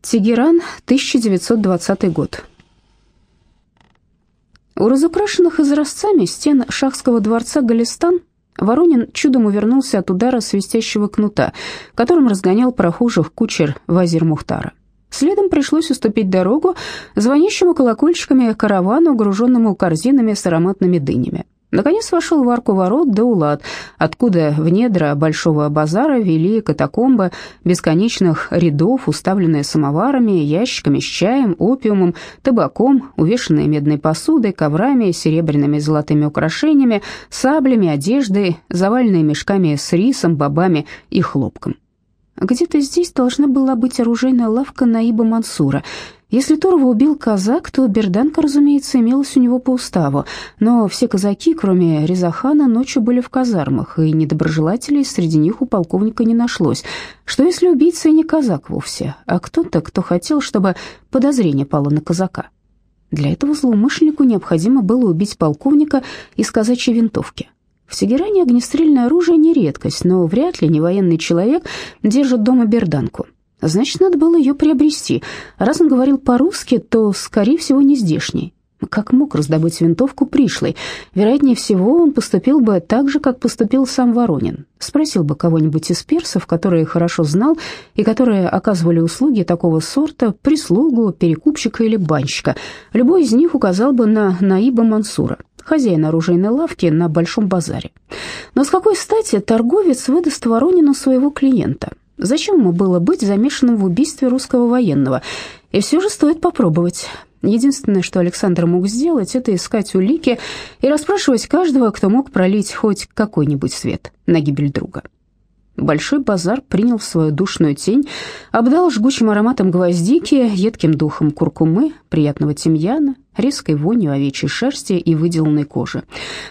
Тегеран, 1920 год. У разукрашенных изразцами стен шахского дворца Галистан Воронин чудом увернулся от удара свистящего кнута, которым разгонял прохожих кучер Вазир Мухтара. Следом пришлось уступить дорогу звонящему колокольчиками каравану, груженному корзинами с ароматными дынями. Наконец вошел в арку ворот Даулат, откуда в недра большого базара вели катакомбы бесконечных рядов, уставленные самоварами, ящиками с чаем, опиумом, табаком, увешанные медной посудой, коврами, серебряными и золотыми украшениями, саблями, одеждой, заваленные мешками с рисом, бобами и хлопком. Где-то здесь должна была быть оружейная лавка Наиба Мансура — если Турова убил казак, то берданка, разумеется, имелась у него по уставу, но все казаки, кроме Резахана, ночью были в казармах, и недоброжелателей среди них у полковника не нашлось. Что если убийца и не казак вовсе, а кто-то, кто хотел, чтобы подозрение пало на казака? Для этого злоумышленнику необходимо было убить полковника из казачьей винтовки. В Тегеране огнестрельное оружие не редкость, но вряд ли не военный человек держит дома берданку. Значит, надо было ее приобрести. Раз он говорил по-русски, то, скорее всего, не здешний. Как мог раздобыть винтовку пришлый? Вероятнее всего, он поступил бы так же, как поступил сам Воронин. Спросил бы кого-нибудь из персов, которые хорошо знал и которые оказывали услуги такого сорта, прислугу, перекупщика или банщика. Любой из них указал бы на Наиба Мансура, хозяина оружейной лавки на Большом базаре. Но с какой стати торговец выдаст Воронину своего клиента? Зачем ему было быть замешанным в убийстве русского военного? И все же стоит попробовать. Единственное, что Александр мог сделать, это искать улики и расспрашивать каждого, кто мог пролить хоть какой-нибудь свет на гибель друга. Большой базар принял свою душную тень, обдал жгучим ароматом гвоздики, едким духом куркумы, приятного тимьяна, резкой вонью овечьей шерсти и выделанной кожи.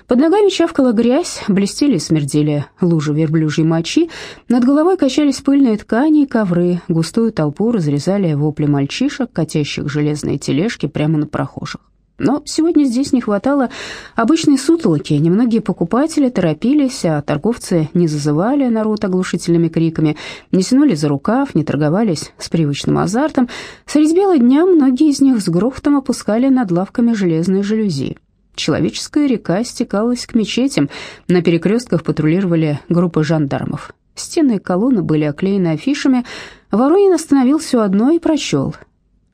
Под ногами чавкала грязь, блестели и смердели лужи верблюжьей мочи, над головой качались пыльные ткани и ковры, густую толпу разрезали вопли мальчишек, катящих железные тележки прямо на прохожих. Но сегодня здесь не хватало обычной сутолоки. Немногие покупатели торопились, а торговцы не зазывали народ оглушительными криками, не тянули за рукав, не торговались с привычным азартом. Средь бела дня многие из них с грохотом опускали над лавками железные жалюзи. Человеческая река стекалась к мечетям, на перекрестках патрулировали группы жандармов. Стены и колонны были оклеены афишами. Воронин остановился у одной и прочел –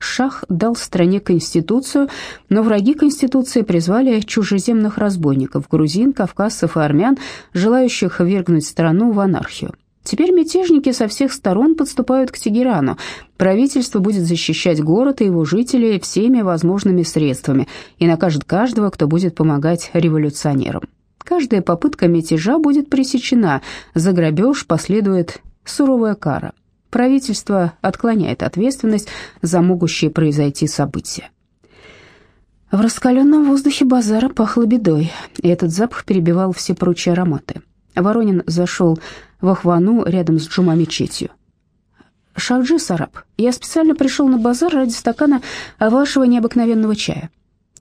Шах дал стране конституцию, но враги конституции призвали чужеземных разбойников, грузин, кавказцев и армян, желающих вергнуть страну в анархию. Теперь мятежники со всех сторон подступают к Тегерану. Правительство будет защищать город и его жителей всеми возможными средствами и накажет каждого, кто будет помогать революционерам. Каждая попытка мятежа будет пресечена, за грабеж последует суровая кара правительство отклоняет ответственность за могущие произойти события. В раскаленном воздухе базара пахло бедой, и этот запах перебивал все прочие ароматы. Воронин зашел в Ахвану рядом с джума-мечетью. «Шахджи, Сараб, я специально пришел на базар ради стакана вашего необыкновенного чая».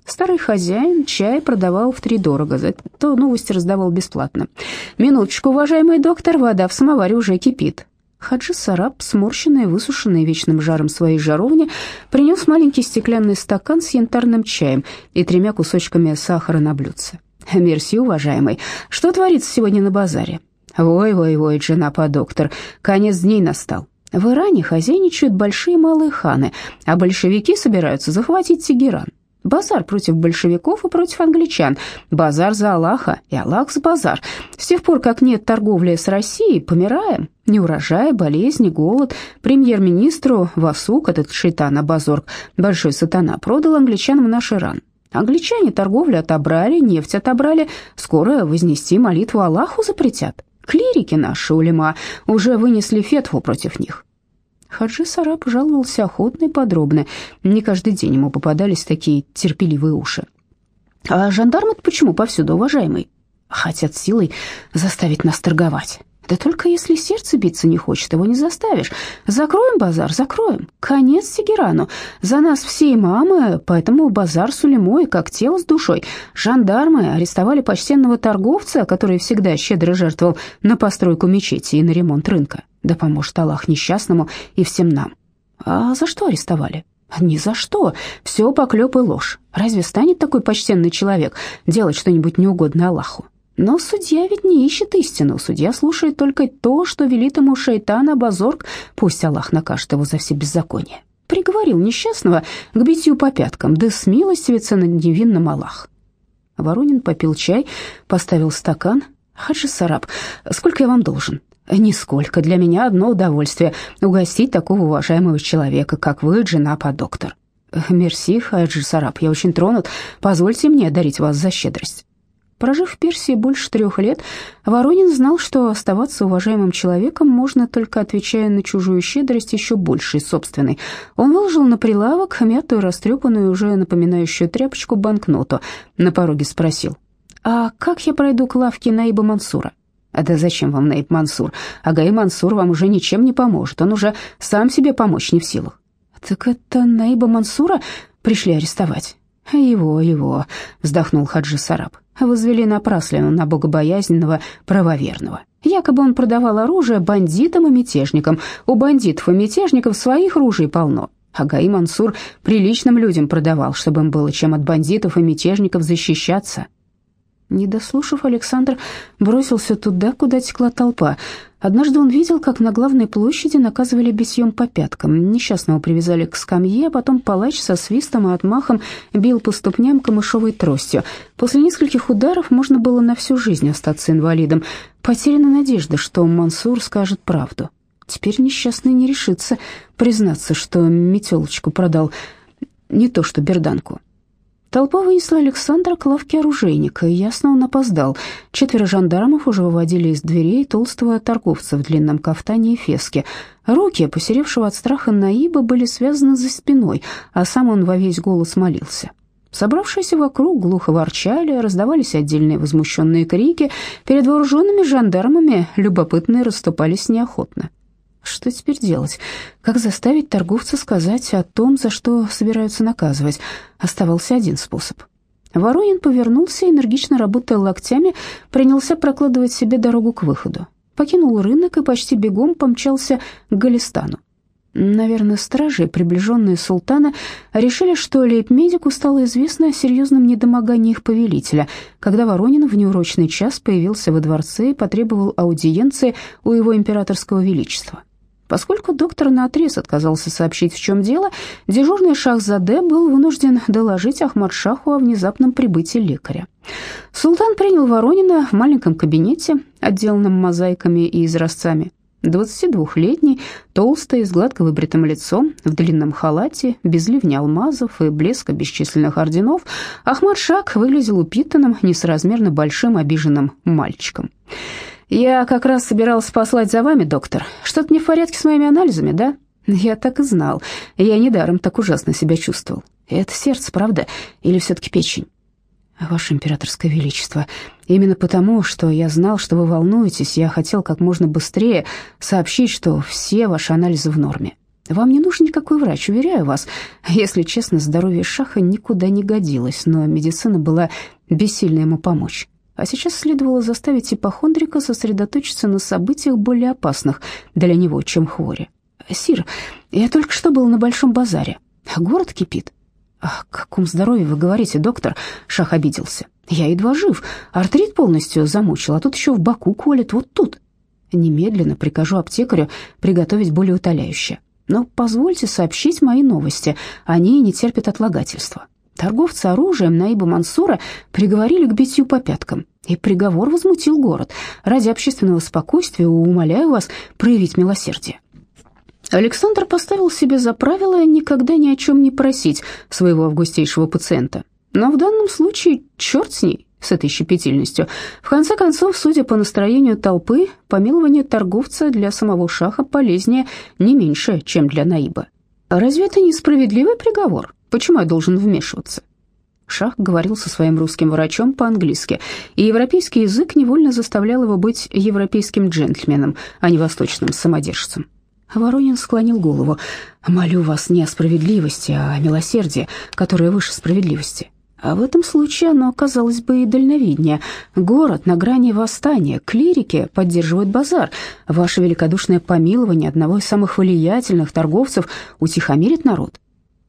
Старый хозяин чай продавал втридорого, зато новости раздавал бесплатно. «Минуточку, уважаемый доктор, вода в самоваре уже кипит. Хаджи Сараб, сморщенный, высушенный вечным жаром своей жаровни, принес маленький стеклянный стакан с янтарным чаем и тремя кусочками сахара на блюдце. «Мерси, уважаемый. Что творится сегодня на базаре?» «Ой-ой-ой, Джанапа, доктор, конец дней настал. В Иране хозяйничают большие и малые ханы, а большевики собираются захватить Тегеран. Базар против большевиков и против англичан. Базар за Аллаха и Аллах за базар. С тех пор, как нет торговли с Россией, помираем. Неурожай, болезни, голод. Премьер-министру Васук, этот шейтан Абазорг, большой сатана, продал англичанам наш Иран. Англичане торговлю отобрали, нефть отобрали. Скоро вознести молитву Аллаху запретят. Клирики наши, улема, уже вынесли фетву против них. Хаджи Сараб жаловался охотно и подробно. Не каждый день ему попадались такие терпеливые уши. «А жандармы почему повсюду, уважаемый?» «Хотят силой заставить нас торговать». Да только если сердце биться не хочет, его не заставишь. Закроем базар, закроем. Конец Тегерану. За нас все имамы, поэтому базар с улемой, как тело с душой. Жандармы арестовали почтенного торговца, который всегда щедро жертвовал на постройку мечети и на ремонт рынка. Да поможет Аллах несчастному и всем нам. А за что арестовали? Ни за что. Все поклеп и ложь. Разве станет такой почтенный человек делать что-нибудь неугодное Аллаху? Но судья ведь не ищет истину. Судья слушает только то, что велит ему шайтан Абазорг. Пусть Аллах накажет его за все беззакония. Приговорил несчастного к битью по пяткам, да смилостивится над невинным Аллах. Воронин попил чай, поставил стакан. «Хаджи Сараб, сколько я вам должен?» «Нисколько. Для меня одно удовольствие — угостить такого уважаемого человека, как вы, жена по доктор». «Мерси, Хаджи Сараб, я очень тронут. Позвольте мне одарить вас за щедрость». Прожив в Персии больше трех лет, Воронин знал, что оставаться уважаемым человеком можно только отвечая на чужую щедрость еще большей собственной. Он выложил на прилавок мятую, растрепанную, уже напоминающую тряпочку банкноту. На пороге спросил, «А как я пройду к лавке Наиба Мансура?» «А да зачем вам Наиб Мансур? Агаи Мансур вам уже ничем не поможет, он уже сам себе помочь не в силах». «Так это Наиба Мансура пришли арестовать?» «Его, его», — вздохнул Хаджи Сараб возвели напраслину на богобоязненного правоверного. Якобы он продавал оружие бандитам и мятежникам. У бандитов и мятежников своих ружей полно. А Гаи Мансур приличным людям продавал, чтобы им было чем от бандитов и мятежников защищаться. Не дослушав, Александр бросился туда, куда текла толпа. Однажды он видел, как на главной площади наказывали бесьем по пяткам. Несчастного привязали к скамье, а потом палач со свистом и отмахом бил по ступням камышовой тростью. После нескольких ударов можно было на всю жизнь остаться инвалидом. Потеряна надежда, что Мансур скажет правду. Теперь несчастный не решится признаться, что метелочку продал, не то что берданку. Толпа вынесла Александра к лавке оружейника, и ясно он опоздал. Четверо жандармов уже выводили из дверей толстого торговца в длинном кафтане и феске. Руки, посеревшего от страха Наиба, были связаны за спиной, а сам он во весь голос молился. Собравшиеся вокруг глухо ворчали, раздавались отдельные возмущенные крики. Перед вооруженными жандармами любопытные расступались неохотно. Что теперь делать? Как заставить торговца сказать о том, за что собираются наказывать? Оставался один способ. Воронин повернулся, энергично работая локтями, принялся прокладывать себе дорогу к выходу. Покинул рынок и почти бегом помчался к Галистану. Наверное, стражи, приближенные султана, решили, что лейб-медику стало известно о серьезном недомогании их повелителя, когда Воронин в неурочный час появился во дворце и потребовал аудиенции у его императорского величества. Поскольку доктор наотрез отказался сообщить, в чем дело, дежурный Шахзаде был вынужден доложить Ахмад-Шаху о внезапном прибытии лекаря. Султан принял Воронина в маленьком кабинете, отделанном мозаиками и изразцами. 22-летний, толстый, с гладко выбритым лицом, в длинном халате, без ливня алмазов и блеска бесчисленных орденов, Ахмад Шах выглядел упитанным, несоразмерно большим обиженным мальчиком. «Я как раз собирался послать за вами, доктор. Что-то не в порядке с моими анализами, да?» «Я так и знал. Я недаром так ужасно себя чувствовал. Это сердце, правда? Или все-таки печень?» «Ваше императорское величество, именно потому, что я знал, что вы волнуетесь, я хотел как можно быстрее сообщить, что все ваши анализы в норме. Вам не нужен никакой врач, уверяю вас. Если честно, здоровье Шаха никуда не годилось, но медицина была бессильна ему помочь. А сейчас следовало заставить ипохондрика сосредоточиться на событиях более опасных для него, чем хвори. «Сир, я только что был на Большом базаре. Город кипит». «О каком здоровье вы говорите, доктор?» Шах обиделся. «Я едва жив. Артрит полностью замучил, а тут еще в боку колет, вот тут». «Немедленно прикажу аптекарю приготовить более утоляющее. Но позвольте сообщить мои новости. Они не терпят отлагательства. Торговца оружием Наиба Мансура приговорили к битью по пяткам, и приговор возмутил город. Ради общественного спокойствия умоляю вас проявить милосердие. Александр поставил себе за правило никогда ни о чем не просить своего августейшего пациента. Но в данном случае черт с ней, с этой щепетильностью. В конце концов, судя по настроению толпы, помилование торговца для самого шаха полезнее не меньше, чем для Наиба. Разве это не справедливый приговор? Почему я должен вмешиваться? Шах говорил со своим русским врачом по-английски, и европейский язык невольно заставлял его быть европейским джентльменом, а не восточным самодержцем. Воронин склонил голову. «Молю вас не о справедливости, а о милосердии, которое выше справедливости. А в этом случае оно оказалось бы и дальновиднее. Город на грани восстания, клирики поддерживают базар. Ваше великодушное помилование одного из самых влиятельных торговцев утихомирит народ.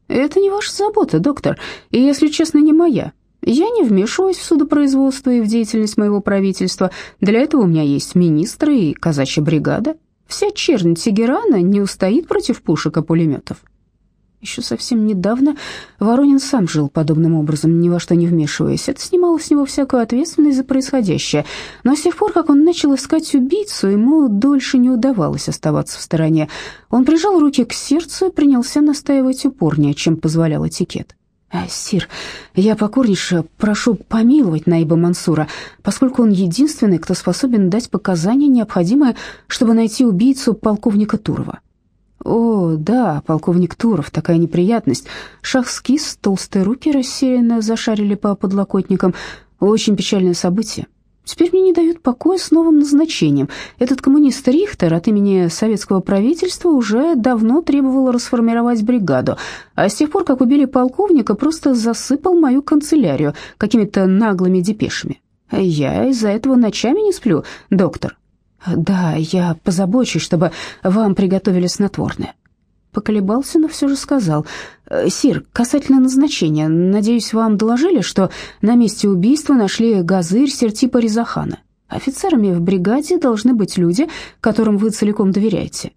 Это не ваша забота, доктор, и, если честно, не моя. Я не вмешиваюсь в судопроизводство и в деятельность моего правительства. Для этого у меня есть министры и казачья бригада. Вся чернь Тегерана не устоит против пушек и пулеметов. Еще совсем недавно Воронин сам жил подобным образом, ни во что не вмешиваясь. Это снимало с него всякую ответственность за происходящее. Но с тех пор, как он начал искать убийцу, ему дольше не удавалось оставаться в стороне. Он прижал руки к сердцу и принялся настаивать упорнее, чем позволял этикет. «А, «Сир, я покорнейше прошу помиловать Наиба Мансура, поскольку он единственный, кто способен дать показания, необходимые, чтобы найти убийцу полковника Турова». «О, да, полковник Туров, такая неприятность. Шах скис, толстые руки рассеянно зашарили по подлокотникам. Очень печальное событие. Теперь мне не дают покоя с новым назначением. Этот коммунист Рихтер от имени советского правительства уже давно требовал расформировать бригаду, а с тех пор, как убили полковника, просто засыпал мою канцелярию какими-то наглыми депешами. Я из-за этого ночами не сплю, доктор. «Да, я позабочусь, чтобы вам приготовили снотворное». Поколебался, но все же сказал. «Э, «Сир, касательно назначения, надеюсь, вам доложили, что на месте убийства нашли газырь Сертипа Ризахана. Офицерами в бригаде должны быть люди, которым вы целиком доверяете».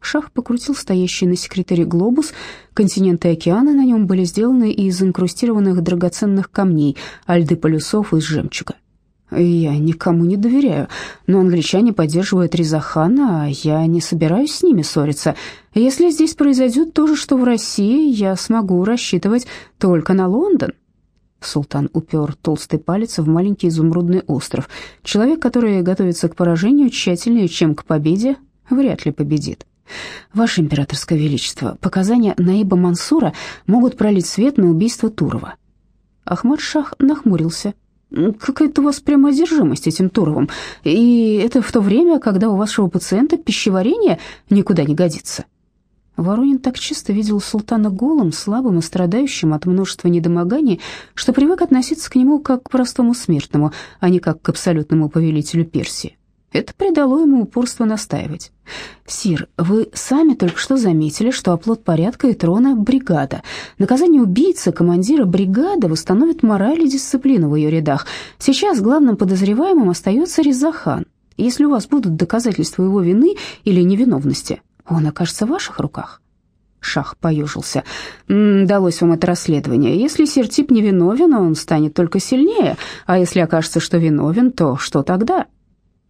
Шах покрутил стоящий на секретаре глобус. Континенты океана на нем были сделаны из инкрустированных драгоценных камней, альды полюсов из жемчуга. Я никому не доверяю, но англичане поддерживают Ризахана, а я не собираюсь с ними ссориться. Если здесь произойдет то же, что в России, я смогу рассчитывать только на Лондон. Султан упер толстый палец в маленький изумрудный остров. Человек, который готовится к поражению тщательнее, чем к победе, вряд ли победит. Ваше императорское величество, показания Наиба Мансура могут пролить свет на убийство Турова. Ахмад Шах нахмурился. Какая-то у вас прямо одержимость этим Туровым. И это в то время, когда у вашего пациента пищеварение никуда не годится. Воронин так часто видел султана голым, слабым и страдающим от множества недомоганий, что привык относиться к нему как к простому смертному, а не как к абсолютному повелителю Персии. Это придало ему упорство настаивать. «Сир, вы сами только что заметили, что оплот порядка и трона — бригада. Наказание убийцы, командира бригады, восстановит мораль и дисциплину в ее рядах. Сейчас главным подозреваемым остается Резахан. Если у вас будут доказательства его вины или невиновности, он окажется в ваших руках». Шах поежился. «Далось вам это расследование. Если Сертип невиновен, он станет только сильнее, а если окажется, что виновен, то что тогда?»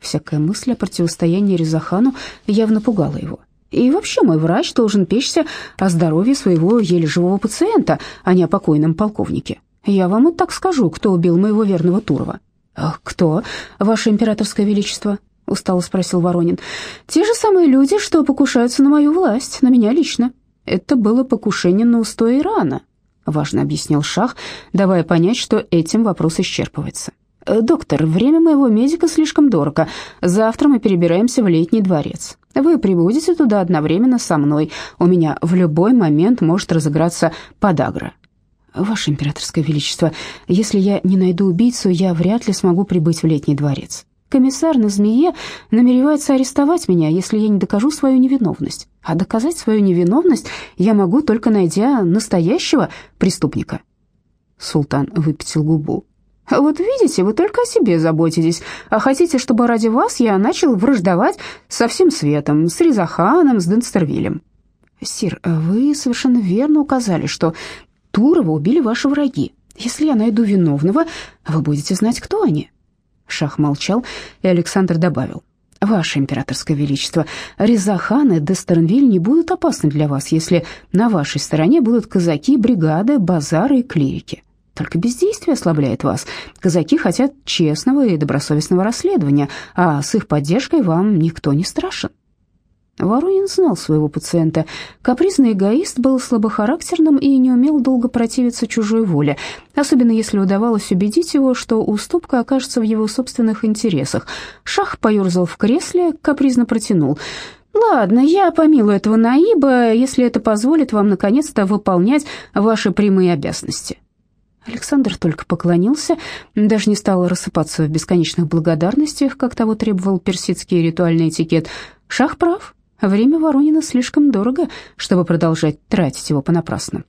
Всякая мысль о противостоянии Резахану явно пугала его. И вообще мой врач должен печься о здоровье своего еле живого пациента, а не о покойном полковнике. Я вам вот так скажу, кто убил моего верного Турова». «Кто, ваше императорское величество?» — устало спросил Воронин. «Те же самые люди, что покушаются на мою власть, на меня лично. Это было покушение на устой Ирана», — важно объяснил Шах, давая понять, что этим вопрос исчерпывается. Э, «Доктор, время моего медика слишком дорого. Завтра мы перебираемся в летний дворец. Вы прибудете туда одновременно со мной. У меня в любой момент может разыграться подагра». «Ваше императорское величество, если я не найду убийцу, я вряд ли смогу прибыть в летний дворец. Комиссар на змее намеревается арестовать меня, если я не докажу свою невиновность. А доказать свою невиновность я могу, только найдя настоящего преступника». Султан выпятил губу. Вот видите, вы только о себе заботитесь, а хотите, чтобы ради вас я начал враждовать со всем светом, с Ризаханом, с Денстервилем. Сир, вы совершенно верно указали, что Турова убили ваши враги. Если я найду виновного, вы будете знать, кто они. Шах молчал, и Александр добавил. «Ваше императорское величество, Резахан и Дестернвиль не будут опасны для вас, если на вашей стороне будут казаки, бригады, базары и клирики. Только бездействие ослабляет вас. Казаки хотят честного и добросовестного расследования, а с их поддержкой вам никто не страшен. Воронин знал своего пациента. Капризный эгоист был слабохарактерным и не умел долго противиться чужой воле, особенно если удавалось убедить его, что уступка окажется в его собственных интересах. Шах поерзал в кресле, капризно протянул. «Ладно, я помилую этого наиба, если это позволит вам наконец-то выполнять ваши прямые обязанности». Александр только поклонился, даже не стал рассыпаться в бесконечных благодарностях, как того требовал персидский ритуальный этикет. Шах прав, время Воронина слишком дорого, чтобы продолжать тратить его понапрасну.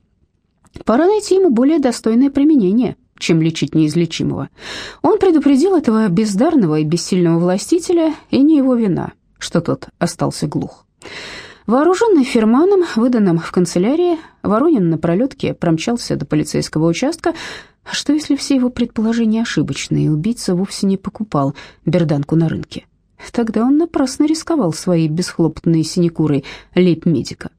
Пора найти ему более достойное применение, чем лечить неизлечимого. Он предупредил этого бездарного и бессильного властителя, и не его вина, что тот остался глух. Вооруженный ферманом, выданным в канцелярии, Воронин на пролетке промчался до полицейского участка. А что, если все его предположения ошибочны, и убийца вовсе не покупал берданку на рынке? Тогда он напрасно рисковал своей бесхлопотной синекурой лейб-медика.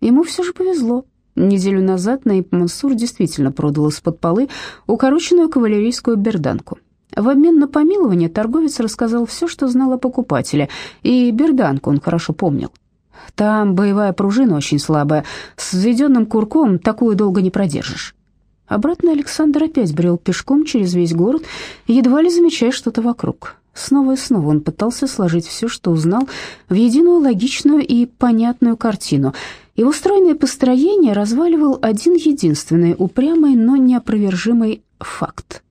Ему все же повезло. Неделю назад Наиб Мансур действительно продал из-под полы укороченную кавалерийскую берданку. В обмен на помилование торговец рассказал все, что знал о покупателе, и берданку он хорошо помнил. Там боевая пружина очень слабая, с введенным курком такую долго не продержишь. Обратно Александр опять брел пешком через весь город, едва ли замечая что-то вокруг. Снова и снова он пытался сложить все, что узнал, в единую логичную и понятную картину. Его стройное построение разваливал один единственный, упрямый, но неопровержимый факт.